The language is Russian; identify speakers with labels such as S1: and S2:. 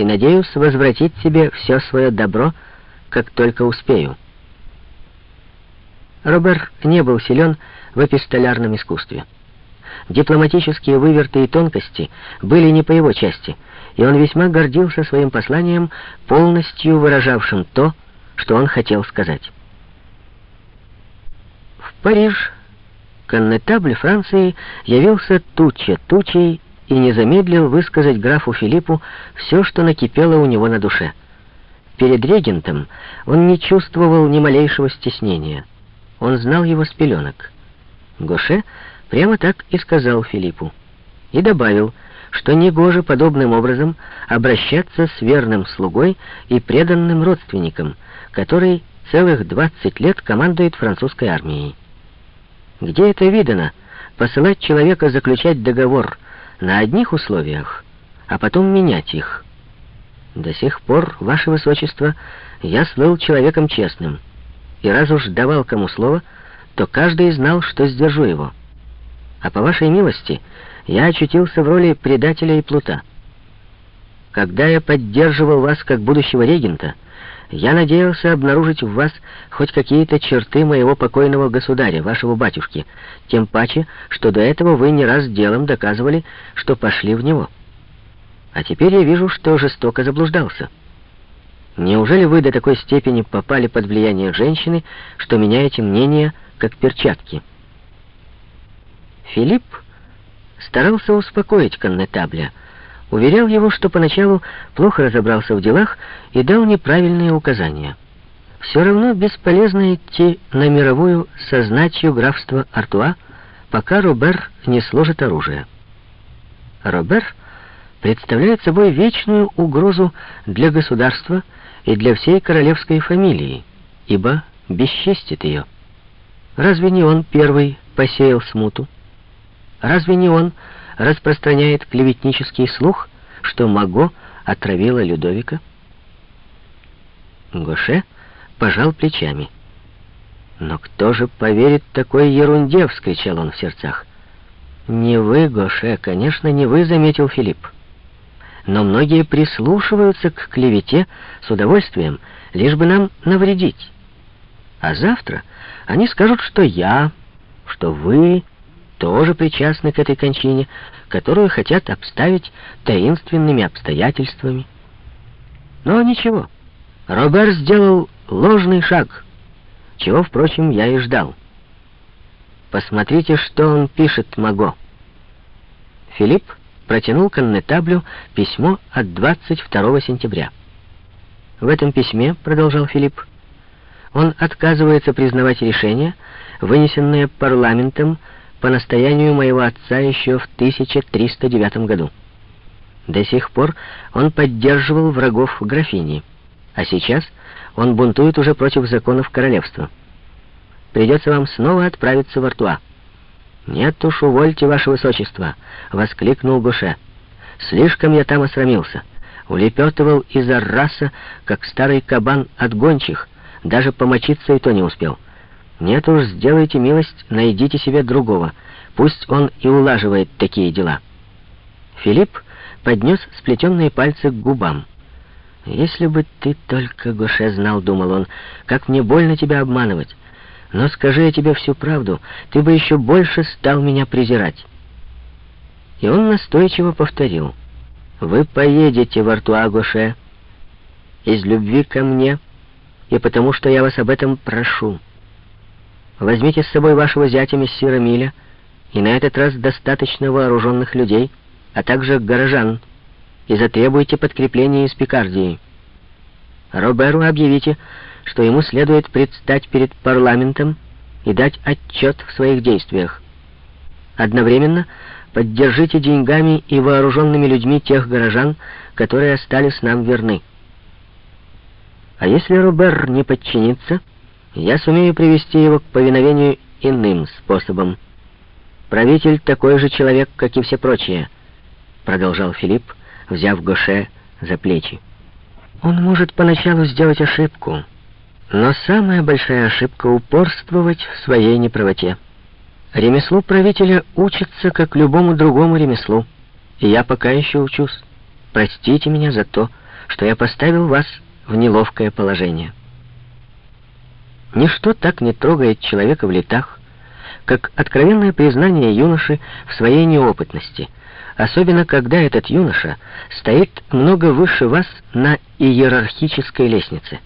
S1: и надеюсь возвратить себе все свое добро, как только успею. Робер не был силен в эпистолярном искусстве. Дипломатические выверты и тонкости были не по его части, и он весьма гордился своим посланием, полностью выражавшим то, что он хотел сказать. В Париж коннетабль Франции явился туча тучей и не замедлил высказать графу Филиппу все, что накипело у него на душе. Перед регентом он не чувствовал ни малейшего стеснения. Он знал его с пеленок. Гоше прямо так и сказал Филиппу. И добавил, что негоже подобным образом обращаться с верным слугой и преданным родственником, который целых 20 лет командует французской армией. Где это видано? Посылать человека заключать договор на одних условиях, а потом менять их. До сих пор, ваше высочество, я слыл человеком честным, и раз уж давал кому слово, то каждый знал, что сдержу его. А по вашей милости я очутился в роли предателя и плута. Когда я поддерживал вас как будущего регента, я надеялся обнаружить в вас хоть какие-то черты моего покойного государя, вашего батюшки, тем паче, что до этого вы не раз делом доказывали, что пошли в него. А теперь я вижу, что жестоко заблуждался. Неужели вы до такой степени попали под влияние женщины, что меняете мнение, как перчатки?» Филипп старался успокоить коннетабля, уверял его, что поначалу плохо разобрался в делах и дал неправильные указания. Все равно бесполезно идти на мировую сознатью графства Артуа, пока Робер не сложит оружие. Робер представляет собой вечную угрозу для государства и для всей королевской фамилии, ибо бесчестит ее. Разве не он первый посеял смуту? Разве не он распространяет клеветнический слух, что Маго отравила Людовика? Гоше пожал плечами. «Но кто же поверит такой ерунде?» — вскричал он в сердцах. «Не вы, Гоше, конечно, не вы», — заметил Филипп. «Но многие прислушиваются к клевете с удовольствием, лишь бы нам навредить. А завтра они скажут, что я, что вы тоже причастны к этой кончине, которую хотят обставить таинственными обстоятельствами. Но ничего, Робер сделал ложный шаг, чего, впрочем, я и ждал. Посмотрите, что он пишет Маго. Филипп протянул коннетаблю письмо от 22 сентября. В этом письме, продолжал Филипп, он отказывается признавать решение, вынесенное парламентом по настоянию моего отца еще в 1309 году. До сих пор он поддерживал врагов графини, а сейчас он бунтует уже против законов королевства. Придется вам снова отправиться в Артуа. «Нет уж, увольте, ваше высочество!» — воскликнул Гуше. «Слишком я там осрамился. Улепетывал из Арраса, как старый кабан от гончих, даже помочиться и то не успел». Нет уж, сделайте милость, найдите себе другого. Пусть он и улаживает такие дела. Филипп поднес сплетенные пальцы к губам. «Если бы ты только, Гоше, знал, — думал он, — как мне больно тебя обманывать. Но скажи я тебе всю правду, ты бы еще больше стал меня презирать». И он настойчиво повторил. «Вы поедете в Артуа, Гоше, из любви ко мне, и потому что я вас об этом прошу». Возьмите с собой вашего зятя мессира Миля, и на этот раз достаточно вооруженных людей, а также горожан, и затребуйте подкрепление из Пикардии. Роберу объявите, что ему следует предстать перед парламентом и дать отчет в своих действиях. Одновременно поддержите деньгами и вооруженными людьми тех горожан, которые остались нам верны. А если Робер не подчинится, я сумею привести его к повиновению иным способом. Правитель такой же человек, как и все прочие, продолжал Филипп, взяв Гоше за плечи. Он может поначалу сделать ошибку, но самая большая ошибка — упорствовать в своей неправоте. Ремеслу правителя учится, как любому другому ремеслу, и я пока еще учусь. Простите меня за то, что я поставил вас в неловкое положение. Ничто так не трогает человека в летах, как откровенное признание юноши в своей неопытности, особенно когда этот юноша стоит много выше вас на иерархической лестнице.